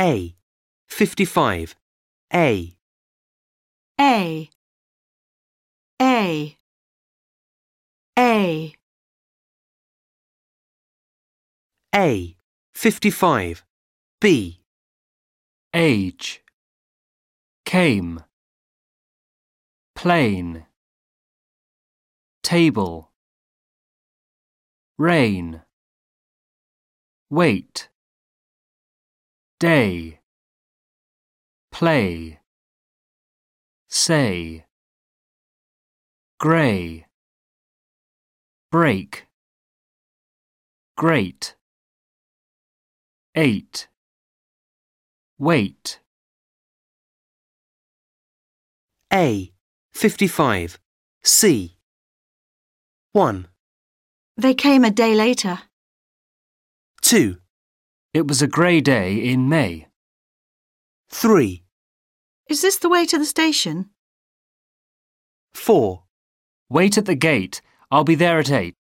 A. 55. A. A A A A. 55. B. age, came, plane, table, rain, wait, day, play, say, grey, break, great, eight, wait. A. 55. C. 1. They came a day later. 2. It was a grey day in May. 3. Is this the way to the station? 4. Wait at the gate. I'll be there at eight.